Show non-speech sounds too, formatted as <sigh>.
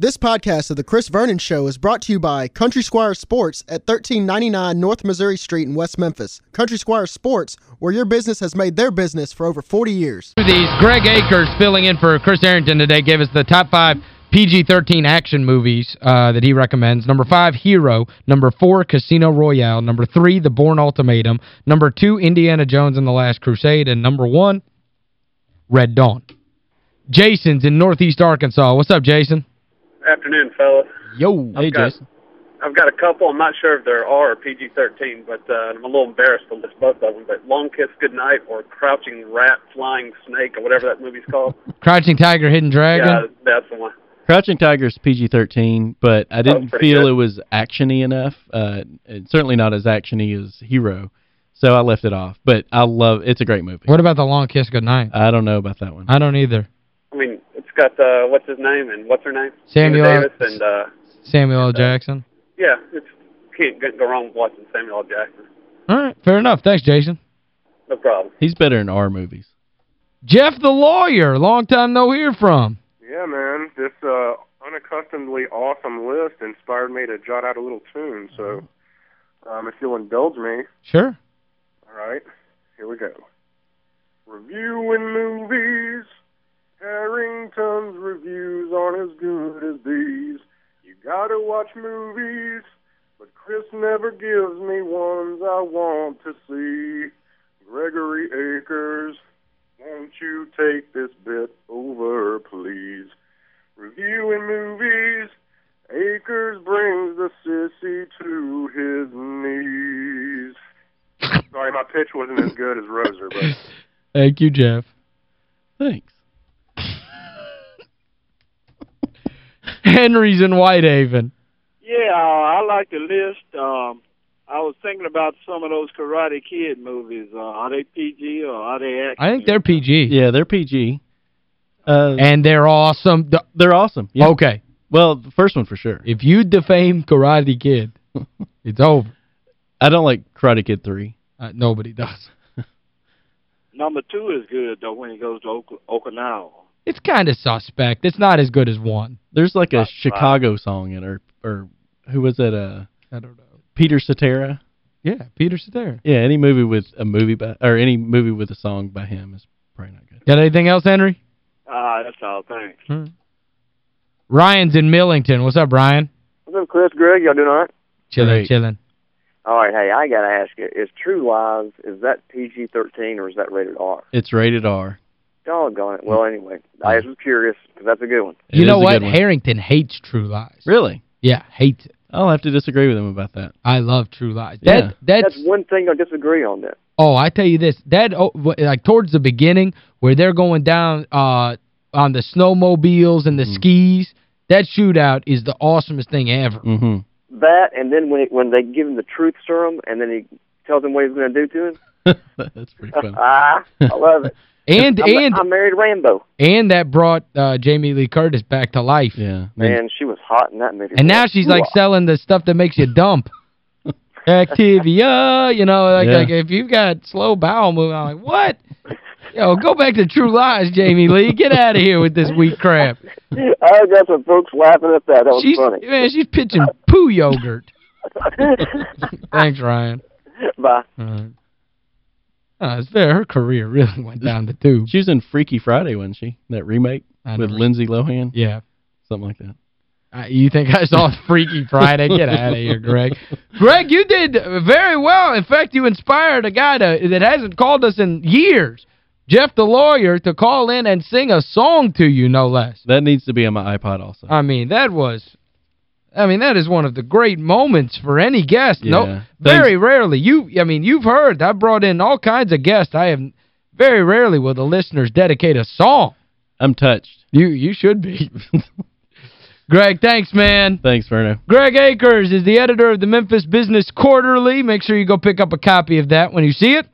This podcast of The Chris Vernon Show is brought to you by Country Squire Sports at 1399 North Missouri Street in West Memphis. Country Squire Sports, where your business has made their business for over 40 years. These Greg Akers filling in for Chris Herrington today gave us the top five PG-13 action movies uh, that he recommends. Number five, Hero. Number four, Casino Royale. Number three, The Bourne Ultimatum. Number two, Indiana Jones and the Last Crusade. And number one, Red Dawn. Jason's in Northeast Arkansas. What's up, Jason? Afternoon, fellas. Yo. Hey, got, Jason. I've got a couple. I'm not sure if there are PG-13, but uh, I'm a little embarrassed to list both of them. But Long Kiss Goodnight or Crouching Rat, Flying Snake, or whatever that movie's called. <laughs> Crouching Tiger, Hidden Dragon? Yeah, that's the one. Crouching Tiger's PG-13, but I didn't feel good. it was actiony enough. Uh, certainly not as actiony as Hero. So I left it off. But I love it's a great movie. What about The Long Kiss Goodnight? I don't know about that one. I don't either. I mean, got uh, what's his name and what's her name? Samuel Davis and uh, Samuel L. Jackson. Yeah, it's can't go wrong with watching Samuel L. Jackson. All right, fair enough. Thanks, Jason. No problem. He's better in our movies. Jeff the lawyer, long time no hear from. Yeah, man. This uh, unaccustomedly awesome list inspired me to jot out a little tune, so um, if you'll indulge me. Sure. All right, here we go. Reviewing movies Reviews aren't as good as these. You gotta watch movies, but Chris never gives me ones I want to see. Gregory Akers, won't you take this bit over, please? Reviewing movies, Akers brings the sissy to his knees. Sorry, my pitch wasn't as good as Roser, but... <laughs> Thank you, Jeff. Thanks. Henry's in Whitehaven. Yeah, I like the list. Um, I was thinking about some of those Karate Kid movies. Uh, are they PG or are they action? I think they're PG. Yeah, they're PG. Uh, and they're awesome. They're awesome. Yeah. Okay. Well, the first one for sure. If you defame Karate Kid, <laughs> it's over. I don't like Karate Kid 3. Uh, nobody does. <laughs> Number two is good, though, when he goes to Ok Okinawa. It's kind of suspect. It's not as good as one. There's like a Chicago song in or or who was it uh I don't know. Peter Cetera? Yeah, Peter Cetera. Yeah, any movie with a movie by or any movie with a song by him is probably not good. Got anything else, Henry? Ah, uh, that's all. Thanks. Hmm. Ryan's in Millington. What's up, Ryan? What's up, Chris? Greg, y'all doing all right? Chilling, chilling. All right, hey, I got to ask you, is True Lies, is that PG-13 or is that rated R? It's rated R. Doggone it. Well, anyway, I was curious because that's a good one. You know what? Herrington hates True Lies. Really? Yeah, hates it. I'll have to disagree with him about that. I love True Lies. That, yeah. that's, that's one thing I disagree on that. Oh, I tell you this. That oh, like towards the beginning where they're going down uh on the snowmobiles and the mm -hmm. skis, that shootout is the awesomest thing ever. Mm -hmm. That and then when it, when they give him the truth serum and then he tells him what he's going to do to him. <laughs> that's pretty <laughs> funny. ah, I love it. <laughs> And I'm, and I married Rambo. And that brought uh, Jamie Lee Curtis back to life. Yeah. Man, she was hot in that movie. And now she's like selling the stuff that makes you dump. <laughs> Activia, you know, like, yeah. like if you've got slow bowel movement, I'm like, what? Yo, go back to True Lies, Jamie Lee. Get out of here with this weak crap. I got some folks laughing at that. That was she's, funny. Man, she's pitching poo yogurt. <laughs> <laughs> Thanks, Ryan. Bye. Oh, it's. Her career <laughs> really went down the tube. She was in Freaky Friday, wasn't she? That remake with Lindsay Lohan? Yeah. Something like that. Uh, you think I saw Freaky Friday? <laughs> Get out of here, Greg. Greg, you did very well. In fact, you inspired a guy to, that hasn't called us in years, Jeff the lawyer, to call in and sing a song to you, no less. That needs to be on my iPod also. I mean, that was I mean, that is one of the great moments for any guest. Yeah. No, very rarely. You, I mean, you've heard, I brought in all kinds of guests. I have, very rarely will the listeners dedicate a song. I'm touched. You you should be. <laughs> Greg, thanks, man. Thanks, Verno. Greg Akers is the editor of the Memphis Business Quarterly. Make sure you go pick up a copy of that when you see it.